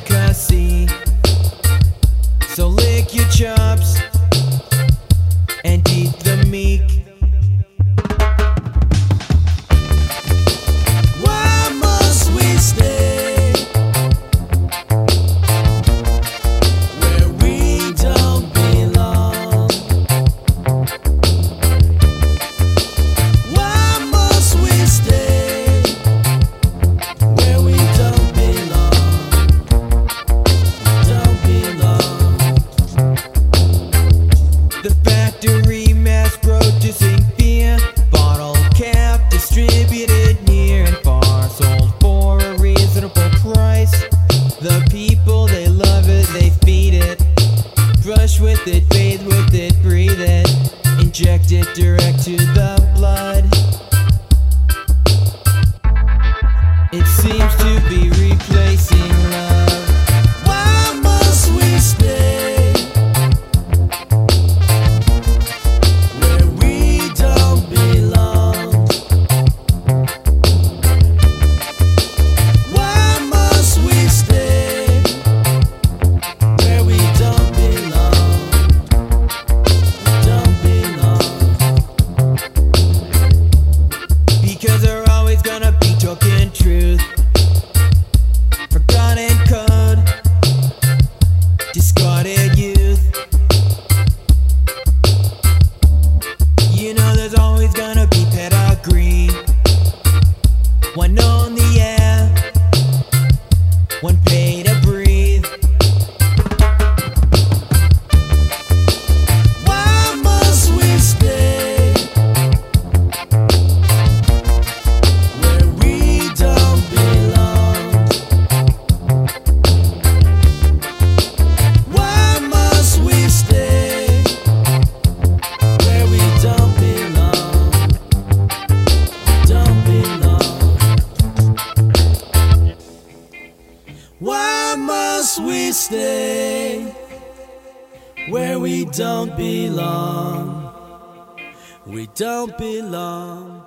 coloca. Touch with it, bathe with it, breathe it, inject it direct to the we stay where we don't belong? We don't belong.